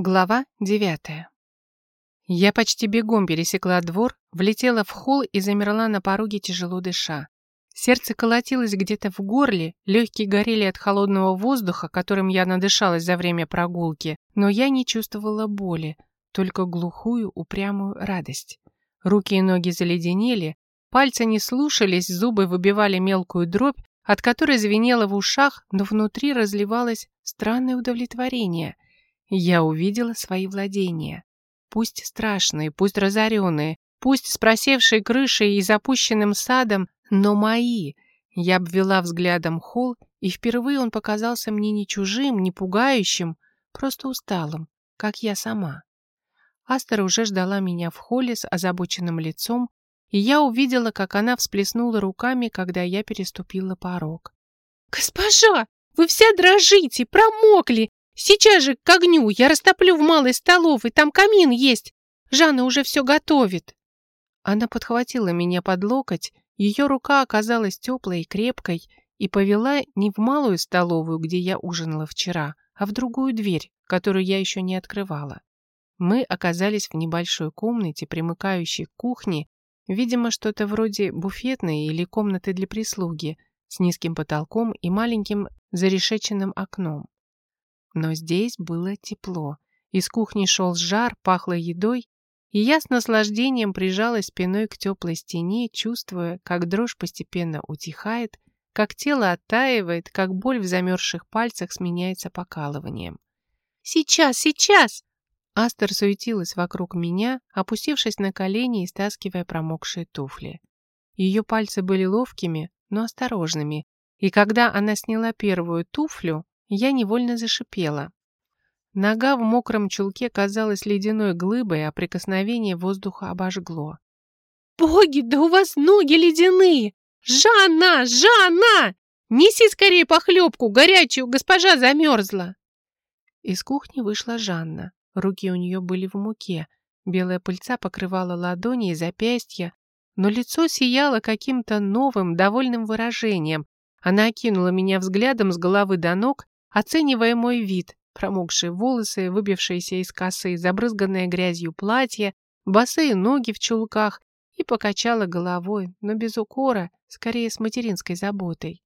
Глава девятая. Я почти бегом пересекла двор, влетела в холл и замерла на пороге, тяжело дыша. Сердце колотилось где-то в горле, легкие горели от холодного воздуха, которым я надышалась за время прогулки, но я не чувствовала боли, только глухую, упрямую радость. Руки и ноги заледенели, пальцы не слушались, зубы выбивали мелкую дробь, от которой звенело в ушах, но внутри разливалось странное удовлетворение – я увидела свои владения. Пусть страшные, пусть разоренные, пусть с просевшей крышей и запущенным садом, но мои. Я обвела взглядом холл, и впервые он показался мне не чужим, не пугающим, просто усталым, как я сама. Астер уже ждала меня в холле с озабоченным лицом, и я увидела, как она всплеснула руками, когда я переступила порог. «Госпожа, вы вся дрожите, промокли! Сейчас же к огню, я растоплю в малой столовой, там камин есть. Жанна уже все готовит. Она подхватила меня под локоть, ее рука оказалась теплой и крепкой и повела не в малую столовую, где я ужинала вчера, а в другую дверь, которую я еще не открывала. Мы оказались в небольшой комнате, примыкающей к кухне, видимо, что-то вроде буфетной или комнаты для прислуги, с низким потолком и маленьким зарешеченным окном. Но здесь было тепло. Из кухни шел жар, пахло едой, и я с наслаждением прижалась спиной к теплой стене, чувствуя, как дрожь постепенно утихает, как тело оттаивает, как боль в замерзших пальцах сменяется покалыванием. «Сейчас, сейчас!» Астер суетилась вокруг меня, опустившись на колени и стаскивая промокшие туфли. Ее пальцы были ловкими, но осторожными, и когда она сняла первую туфлю, я невольно зашипела. Нога в мокром чулке казалась ледяной глыбой, а прикосновение воздуха обожгло. «Боги, да у вас ноги ледяные! Жанна! Жанна! Неси скорее похлебку, горячую, госпожа замерзла!» Из кухни вышла Жанна. Руки у нее были в муке. Белая пыльца покрывала ладони и запястья, но лицо сияло каким-то новым, довольным выражением. Она окинула меня взглядом с головы до ног Оценивая мой вид, промокшие волосы, выбившиеся из косы, забрызганное грязью платье, босые ноги в чулках, и покачала головой, но без укора, скорее с материнской заботой.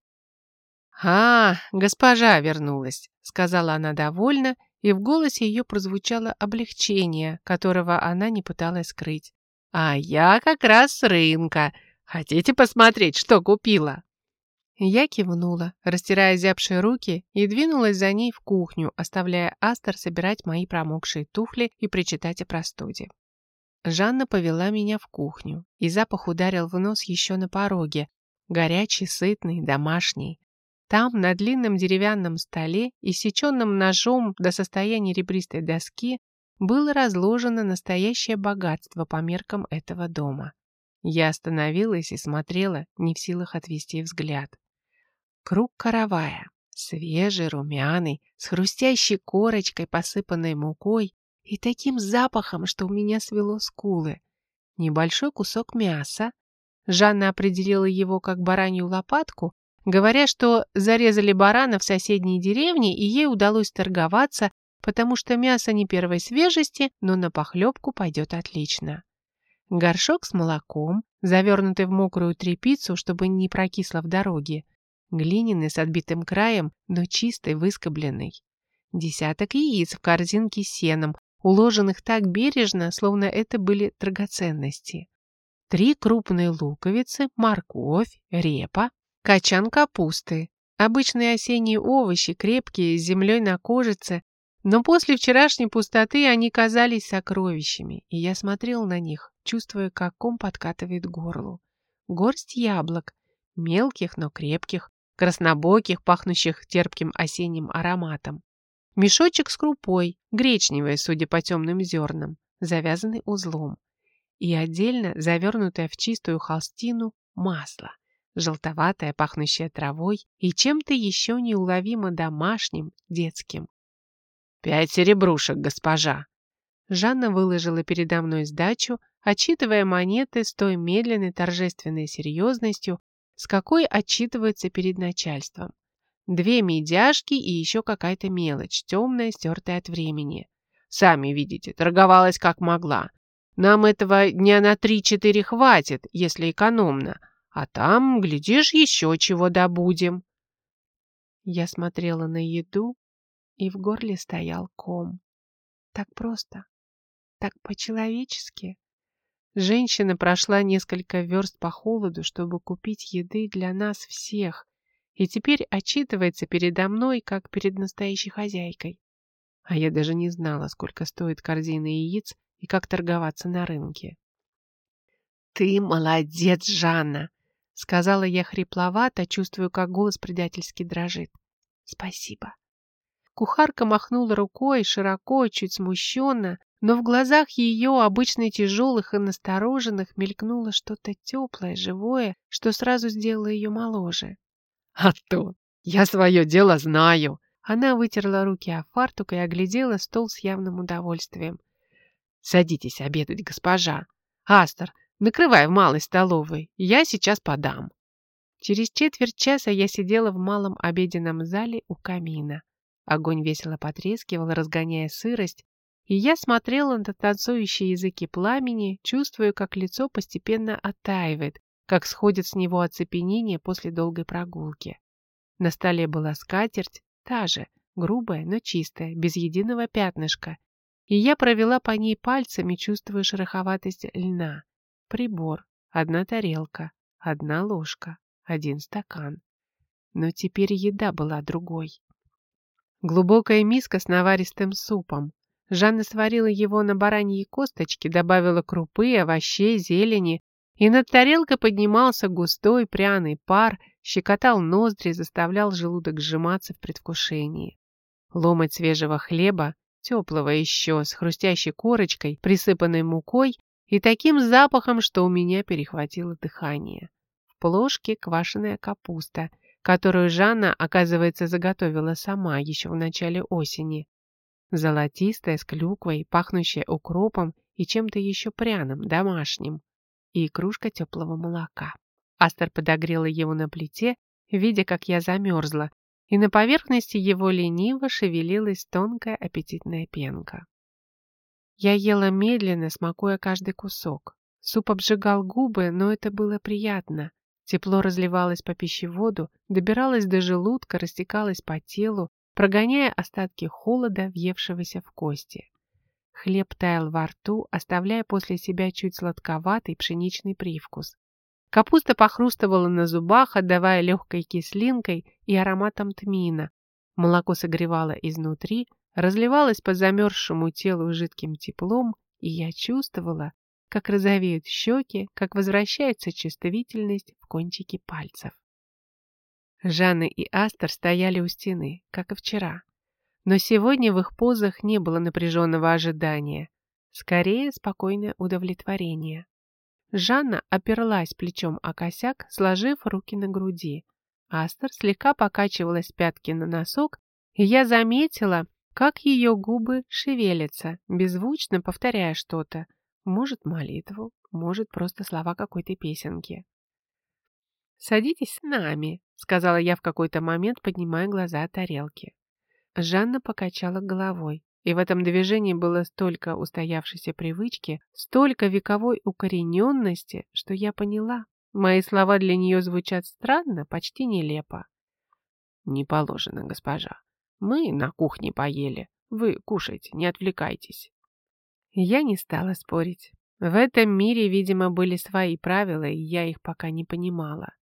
«А, госпожа вернулась», — сказала она довольно, и в голосе ее прозвучало облегчение, которого она не пыталась скрыть. «А я как раз с рынка. Хотите посмотреть, что купила?» Я кивнула, растирая зябшие руки, и двинулась за ней в кухню, оставляя Астер собирать мои промокшие туфли и причитать о простуде. Жанна повела меня в кухню, и запах ударил в нос еще на пороге, горячий, сытный, домашний. Там, на длинном деревянном столе, иссеченном ножом до состояния ребристой доски, было разложено настоящее богатство по меркам этого дома. Я остановилась и смотрела, не в силах отвести взгляд. Круг каравая, свежий, румяный, с хрустящей корочкой, посыпанной мукой и таким запахом, что у меня свело скулы. Небольшой кусок мяса. Жанна определила его как баранью лопатку, говоря, что зарезали барана в соседней деревне, и ей удалось торговаться, потому что мясо не первой свежести, но на похлебку пойдет отлично. Горшок с молоком, завернутый в мокрую тряпицу, чтобы не прокисло в дороге, глиняный с отбитым краем, но чистый, выскобленный. Десяток яиц в корзинке с сеном, уложенных так бережно, словно это были драгоценности. Три крупные луковицы, морковь, репа, качан капусты. Обычные осенние овощи, крепкие, с землей на кожице, но после вчерашней пустоты они казались сокровищами, и я смотрел на них, чувствуя, как ком подкатывает горлу. Горсть яблок, мелких, но крепких, краснобоких, пахнущих терпким осенним ароматом. Мешочек с крупой, гречневой, судя по темным зернам, завязанный узлом. И отдельно завернутое в чистую холстину масло, желтоватое, пахнущее травой и чем-то еще неуловимо домашним, детским. «Пять серебрушек, госпожа!» Жанна выложила передо мной сдачу, отчитывая монеты с той медленной торжественной серьезностью, с какой отчитывается перед начальством. Две медяшки и еще какая-то мелочь, темная, стертая от времени. Сами видите, торговалась как могла. Нам этого дня на три-четыре хватит, если экономно. А там, глядишь, еще чего добудем. Я смотрела на еду, и в горле стоял ком. Так просто, так по-человечески. Женщина прошла несколько верст по холоду, чтобы купить еды для нас всех, и теперь отчитывается передо мной, как перед настоящей хозяйкой. А я даже не знала, сколько стоит корзина яиц и как торговаться на рынке. «Ты молодец, Жанна!» — сказала я хрипловато, чувствую, как голос предательски дрожит. «Спасибо». Кухарка махнула рукой, широко, чуть смущенно, но в глазах ее, обычно тяжелых и настороженных, мелькнуло что-то теплое, живое, что сразу сделало ее моложе. «А то! Я свое дело знаю!» Она вытерла руки о фартук и оглядела стол с явным удовольствием. «Садитесь обедать, госпожа. Астер, накрывай в малой столовой, я сейчас подам». Через четверть часа я сидела в малом обеденном зале у камина. Огонь весело потрескивал, разгоняя сырость, и я смотрела на танцующие языки пламени, чувствуя, как лицо постепенно оттаивает, как сходит с него оцепенение после долгой прогулки. На столе была скатерть, та же, грубая, но чистая, без единого пятнышка, и я провела по ней пальцами, чувствуя шероховатость льна. Прибор, одна тарелка, одна ложка, один стакан. Но теперь еда была другой. Глубокая миска с наваристым супом, Жанна сварила его на бараньи косточки, добавила крупы, овощей, зелени, и над тарелкой поднимался густой пряный пар, щекотал ноздри, заставлял желудок сжиматься в предвкушении. Ломоть свежего хлеба, теплого еще, с хрустящей корочкой, присыпанной мукой и таким запахом, что у меня перехватило дыхание. В плошке квашеная капуста, которую Жанна, оказывается, заготовила сама еще в начале осени. Золотистая, с клюквой, пахнущая укропом и чем-то еще пряным, домашним. И кружка теплого молока. Астер подогрела его на плите, видя, как я замерзла, и на поверхности его лениво шевелилась тонкая аппетитная пенка. Я ела медленно, смакуя каждый кусок. Суп обжигал губы, но это было приятно. Тепло разливалось по пищеводу, добиралось до желудка, растекалось по телу, прогоняя остатки холода, въевшегося в кости. Хлеб таял во рту, оставляя после себя чуть сладковатый пшеничный привкус. Капуста похрустывала на зубах, отдавая легкой кислинкой и ароматом тмина. Молоко согревало изнутри, разливалось по замерзшему телу жидким теплом, и я чувствовала, как розовеют щеки, как возвращается чувствительность в кончики пальцев. Жанна и Астер стояли у стены, как и вчера. Но сегодня в их позах не было напряженного ожидания. Скорее, спокойное удовлетворение. Жанна оперлась плечом о косяк, сложив руки на груди. Астер слегка покачивалась пятки на носок, и я заметила, как ее губы шевелятся, беззвучно повторяя что-то. Может, молитву, может, просто слова какой-то песенки. «Садитесь с нами», — сказала я в какой-то момент, поднимая глаза от тарелки. Жанна покачала головой, и в этом движении было столько устоявшейся привычки, столько вековой укорененности, что я поняла. Мои слова для нее звучат странно, почти нелепо. «Не положено, госпожа. Мы на кухне поели. Вы кушайте, не отвлекайтесь». Я не стала спорить. В этом мире, видимо, были свои правила, и я их пока не понимала.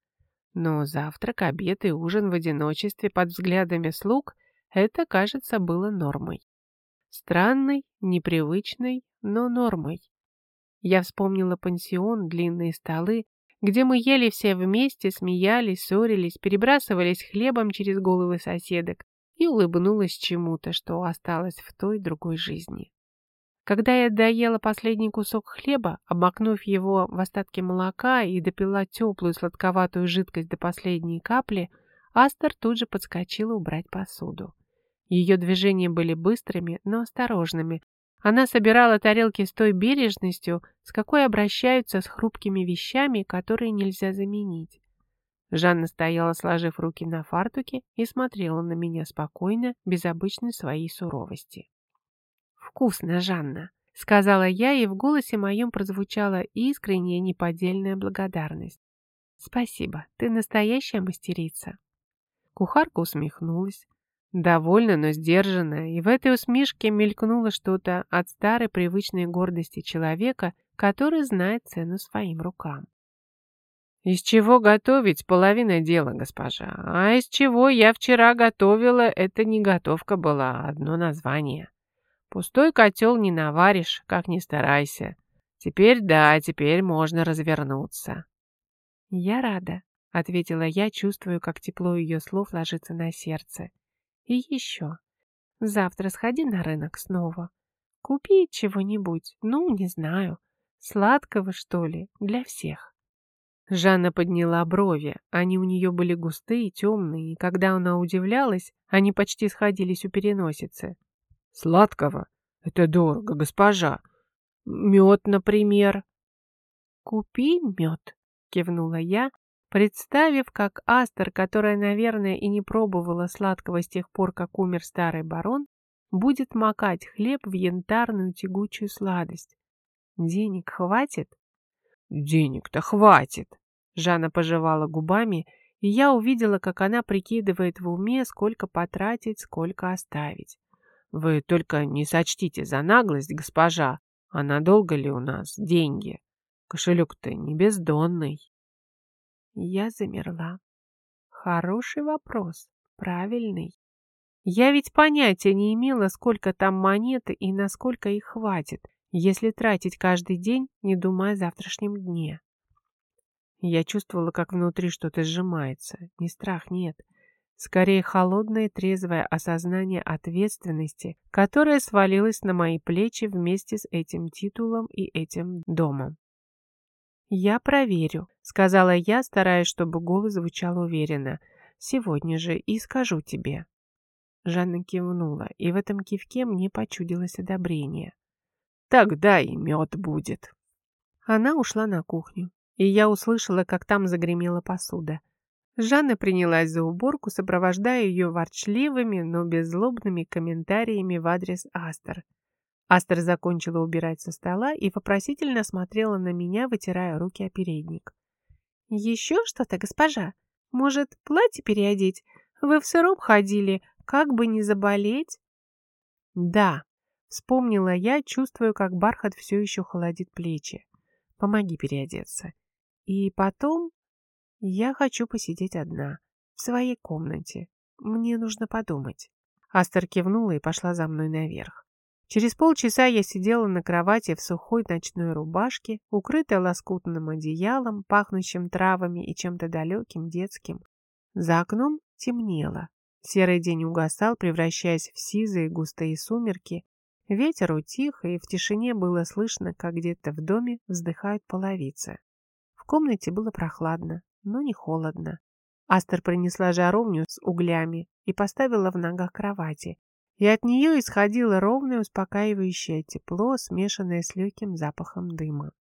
Но завтрак, обед и ужин в одиночестве под взглядами слуг – это, кажется, было нормой. Странной, непривычной, но нормой. Я вспомнила пансион, длинные столы, где мы ели все вместе, смеялись, ссорились, перебрасывались хлебом через головы соседок и улыбнулась чему-то, что осталось в той другой жизни. Когда я доела последний кусок хлеба, обмакнув его в остатки молока и допила теплую сладковатую жидкость до последней капли, Астер тут же подскочила убрать посуду. Ее движения были быстрыми, но осторожными. Она собирала тарелки с той бережностью, с какой обращаются с хрупкими вещами, которые нельзя заменить. Жанна стояла, сложив руки на фартуке, и смотрела на меня спокойно, без обычной своей суровости. «Вкусно, Жанна», — сказала я, и в голосе моем прозвучала искренняя неподдельная благодарность. «Спасибо, ты настоящая мастерица». Кухарка усмехнулась, довольно, но сдержанная, и в этой усмешке мелькнуло что-то от старой привычной гордости человека, который знает цену своим рукам. «Из чего готовить – половина дела, госпожа. А из чего я вчера готовила – это не готовка была, одно название. Пустой котел не наваришь, как ни старайся. Теперь да, теперь можно развернуться». «Я рада», — ответила я, чувствую, как тепло ее слов ложится на сердце. «И еще. Завтра сходи на рынок снова. Купи чего-нибудь, ну, не знаю, сладкого, что ли, для всех». Жанна подняла брови. Они у нее были густые, темные, и когда она удивлялась, они почти сходились у переносицы. «Сладкого? Это дорого, госпожа. Мед, например». «Купи мед», — кивнула я, представив, как Астер, которая, наверное, и не пробовала сладкого с тех пор, как умер старый барон, будет макать хлеб в янтарную тягучую сладость. «Денег хватит?» «Денег-то хватит!» Жанна пожевала губами, и я увидела, как она прикидывает в уме, сколько потратить, сколько оставить. Вы только не сочтите за наглость, госпожа, а надолго ли у нас деньги? Кошелек-то не бездонный. Я замерла. Хороший вопрос, правильный. Я ведь понятия не имела, сколько там монет и насколько их хватит, если тратить каждый день, не думая о завтрашнем дне. Я чувствовала, как внутри что-то сжимается. Не страх, нет. Скорее, холодное трезвое осознание ответственности, которое свалилось на мои плечи вместе с этим титулом и этим домом. «Я проверю», — сказала я, стараясь, чтобы голос звучал уверенно. «Сегодня же и скажу тебе». Жанна кивнула, и в этом кивке мне почудилось одобрение. «Тогда и мед будет». Она ушла на кухню и я услышала, как там загремела посуда. Жанна принялась за уборку, сопровождая ее ворчливыми, но беззлобными комментариями в адрес Астер. Астер закончила убирать со стола и вопросительно смотрела на меня, вытирая руки о передник. «Еще что-то, госпожа? Может, платье переодеть? Вы в сыром ходили, как бы не заболеть?» «Да», — вспомнила я, чувствую, как бархат все еще холодит плечи. «Помоги переодеться. И потом я хочу посидеть одна, в своей комнате. Мне нужно подумать. Астер кивнула и пошла за мной наверх. Через полчаса я сидела на кровати в сухой ночной рубашке, укрытая лоскутным одеялом, пахнущим травами и чем-то далеким, детским. За окном темнело. Серый день угасал, превращаясь в сизые густые сумерки. Ветер утих, и в тишине было слышно, как где-то в доме вздыхают половицы комнате было прохладно, но не холодно. Астер принесла жаровню с углями и поставила в ногах кровати, и от нее исходило ровное успокаивающее тепло, смешанное с легким запахом дыма.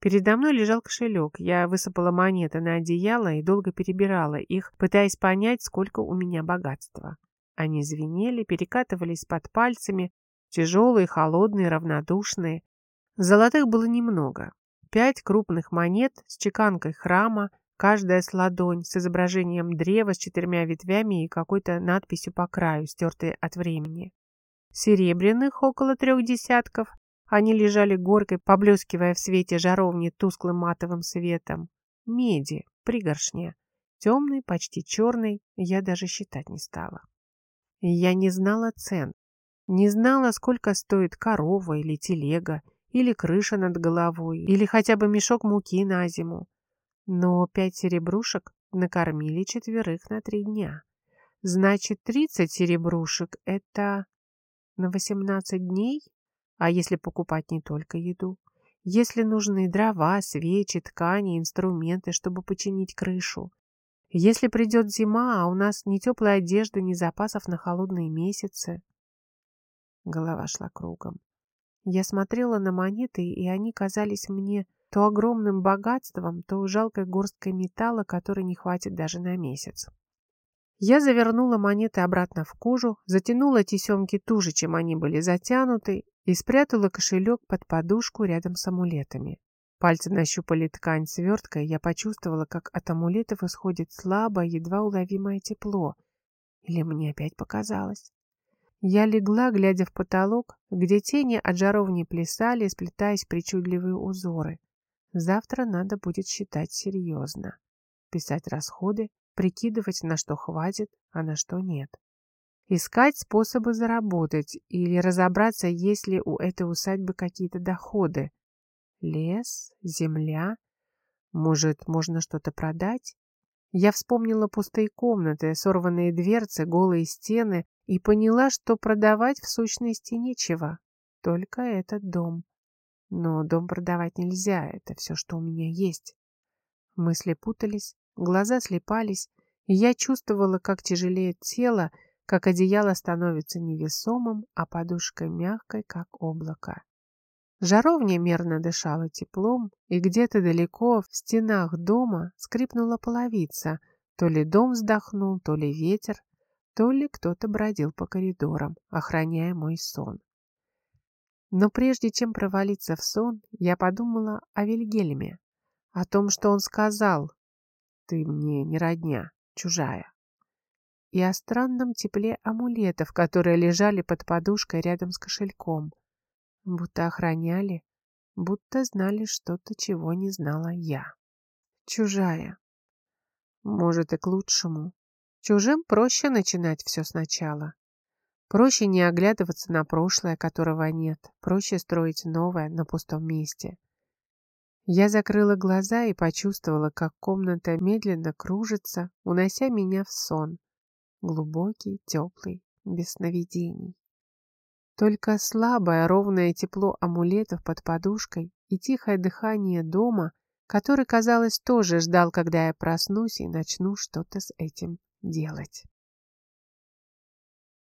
Передо мной лежал кошелек. Я высыпала монеты на одеяло и долго перебирала их, пытаясь понять, сколько у меня богатства. Они звенели, перекатывались под пальцами, тяжелые, холодные, равнодушные. Золотых было немного, Пять крупных монет с чеканкой храма, каждая с ладонь, с изображением древа с четырьмя ветвями и какой-то надписью по краю, стертой от времени. Серебряных около трех десятков. Они лежали горкой, поблескивая в свете жаровни тусклым матовым светом. Меди, пригоршня. Темный, почти черный, я даже считать не стала. Я не знала цен. Не знала, сколько стоит корова или телега, или крыша над головой, или хотя бы мешок муки на зиму. Но пять серебрушек накормили четверых на три дня. Значит, тридцать серебрушек — это на восемнадцать дней? А если покупать не только еду? Если нужны дрова, свечи, ткани, инструменты, чтобы починить крышу? Если придет зима, а у нас ни теплой одежды, ни запасов на холодные месяцы? Голова шла кругом. Я смотрела на монеты, и они казались мне то огромным богатством, то жалкой горсткой металла, которой не хватит даже на месяц. Я завернула монеты обратно в кожу, затянула тесемки туже, чем они были затянуты, и спрятала кошелек под подушку рядом с амулетами. Пальцы нащупали ткань сверткой, я почувствовала, как от амулетов исходит слабое, едва уловимое тепло. Или мне опять показалось? Я легла, глядя в потолок, где тени от жаровни плясали, сплетаясь причудливые узоры. Завтра надо будет считать серьезно. Писать расходы, прикидывать, на что хватит, а на что нет. Искать способы заработать или разобраться, есть ли у этой усадьбы какие-то доходы. Лес, земля. Может, можно что-то продать? Я вспомнила пустые комнаты, сорванные дверцы, голые стены и поняла, что продавать в сущности нечего, только этот дом. Но дом продавать нельзя, это все, что у меня есть. Мысли путались, глаза слепались, и я чувствовала, как тяжелеет тело, как одеяло становится невесомым, а подушка мягкой, как облако. Жаровня мерно дышала теплом, и где-то далеко в стенах дома скрипнула половица. То ли дом вздохнул, то ли ветер, то ли кто-то бродил по коридорам, охраняя мой сон. Но прежде чем провалиться в сон, я подумала о Вильгельме, о том, что он сказал «Ты мне не родня, чужая» и о странном тепле амулетов, которые лежали под подушкой рядом с кошельком. Будто охраняли, будто знали что-то, чего не знала я. Чужая. Может, и к лучшему. Чужим проще начинать все сначала. Проще не оглядываться на прошлое, которого нет. Проще строить новое на пустом месте. Я закрыла глаза и почувствовала, как комната медленно кружится, унося меня в сон глубокий, теплый, без сновидений. Только слабое ровное тепло амулетов под подушкой и тихое дыхание дома, который, казалось, тоже ждал, когда я проснусь и начну что-то с этим делать.